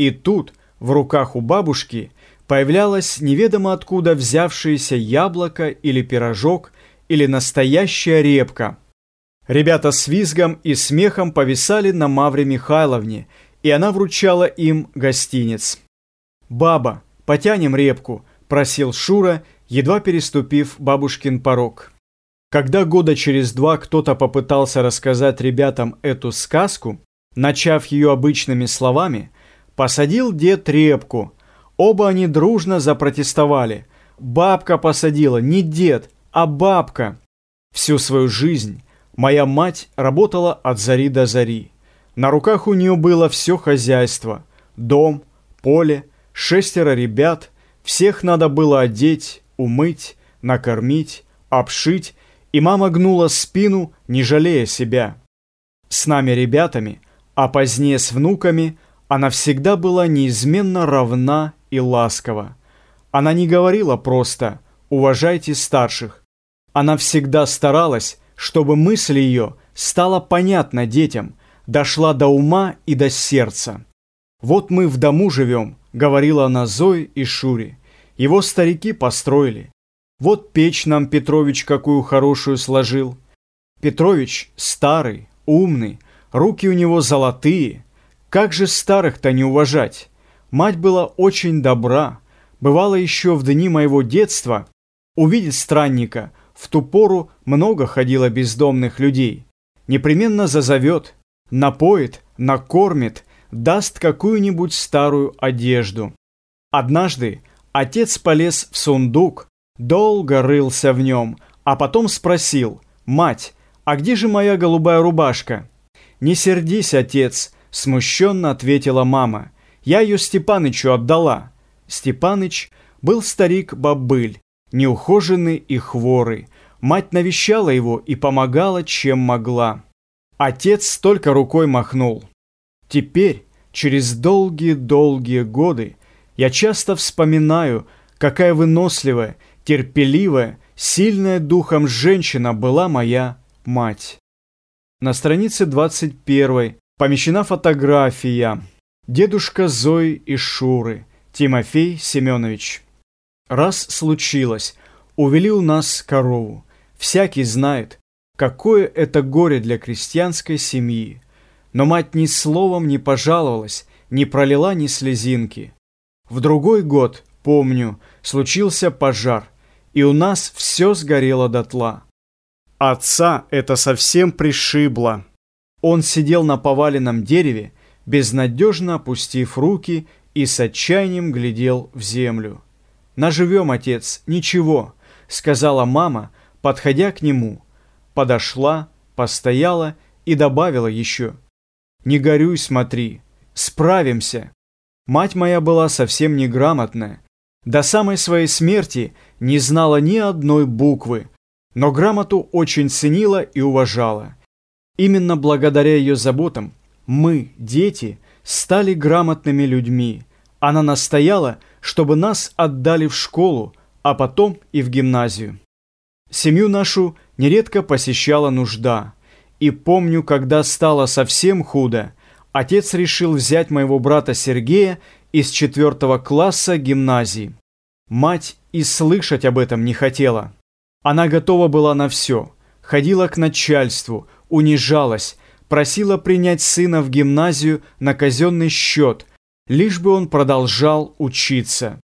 И тут в руках у бабушки появлялось неведомо откуда взявшееся яблоко или пирожок или настоящая репка. Ребята с визгом и смехом повисали на Мавре Михайловне, и она вручала им гостиниц. «Баба, потянем репку», – просил Шура, едва переступив бабушкин порог. Когда года через два кто-то попытался рассказать ребятам эту сказку, начав ее обычными словами, посадил дед репку. Оба они дружно запротестовали. Бабка посадила, не дед, а бабка. Всю свою жизнь моя мать работала от зари до зари. На руках у нее было все хозяйство. Дом, поле, шестеро ребят. Всех надо было одеть, умыть, накормить, обшить и мама гнула спину, не жалея себя. С нами ребятами, а позднее с внуками, она всегда была неизменно равна и ласкова. Она не говорила просто «уважайте старших». Она всегда старалась, чтобы мысль ее стала понятна детям, дошла до ума и до сердца. «Вот мы в дому живем», — говорила она Зое и Шуре. «Его старики построили. Вот печь нам Петрович какую хорошую сложил. Петрович старый, умный, руки у него золотые. Как же старых-то не уважать? Мать была очень добра. Бывало еще в дни моего детства увидеть странника. В ту пору много ходило бездомных людей. Непременно зазовет, напоит, накормит, даст какую-нибудь старую одежду. Однажды отец полез в сундук, Долго рылся в нем, а потом спросил, «Мать, а где же моя голубая рубашка?» «Не сердись, отец», — смущенно ответила мама. «Я ее Степанычу отдала». Степаныч был старик-бобыль, неухоженный и хворый. Мать навещала его и помогала, чем могла. Отец только рукой махнул. Теперь, через долгие-долгие годы, я часто вспоминаю, какая выносливая терпеливая, сильная духом женщина была моя мать. На странице 21 помещена фотография дедушка Зои и Шуры, Тимофей Семенович. Раз случилось, увели у нас корову. Всякий знает, какое это горе для крестьянской семьи. Но мать ни словом не пожаловалась, не пролила ни слезинки. В другой год, помню, случился пожар – и у нас все сгорело дотла. Отца это совсем пришибло. Он сидел на поваленном дереве, безнадежно опустив руки и с отчаянием глядел в землю. «Наживем, отец, ничего», — сказала мама, подходя к нему. Подошла, постояла и добавила еще. «Не горюй, смотри, справимся». Мать моя была совсем неграмотная, до самой своей смерти не знала ни одной буквы, но грамоту очень ценила и уважала. Именно благодаря ее заботам мы, дети, стали грамотными людьми. Она настояла, чтобы нас отдали в школу, а потом и в гимназию. Семью нашу нередко посещала нужда. И помню, когда стало совсем худо, отец решил взять моего брата Сергея из четвертого класса гимназии. Мать и слышать об этом не хотела. Она готова была на все. Ходила к начальству, унижалась, просила принять сына в гимназию на казенный счет, лишь бы он продолжал учиться.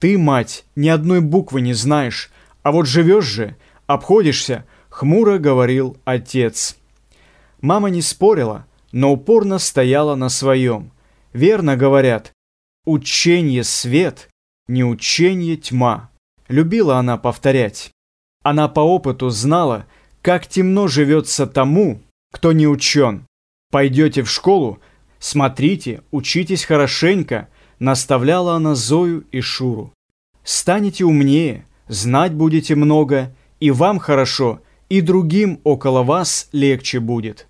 Ты, мать, ни одной буквы не знаешь, а вот живешь же, обходишься, хмуро говорил отец. Мама не спорила, но упорно стояла на своем. Верно говорят, учение свет, не учение тьма. Любила она повторять. Она по опыту знала, как темно живется тому, кто не учен. Пойдете в школу, смотрите, учитесь хорошенько, наставляла она Зою и Шуру. Станете умнее, знать будете много, и вам хорошо, и другим около вас легче будет.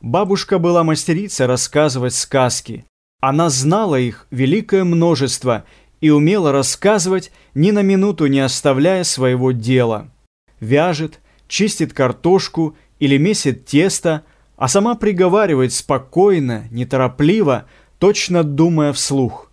Бабушка была мастерица рассказывать сказки. Она знала их великое множество и умела рассказывать, ни на минуту не оставляя своего дела. Вяжет, чистит картошку или месит тесто, а сама приговаривает спокойно, неторопливо, точно думая вслух.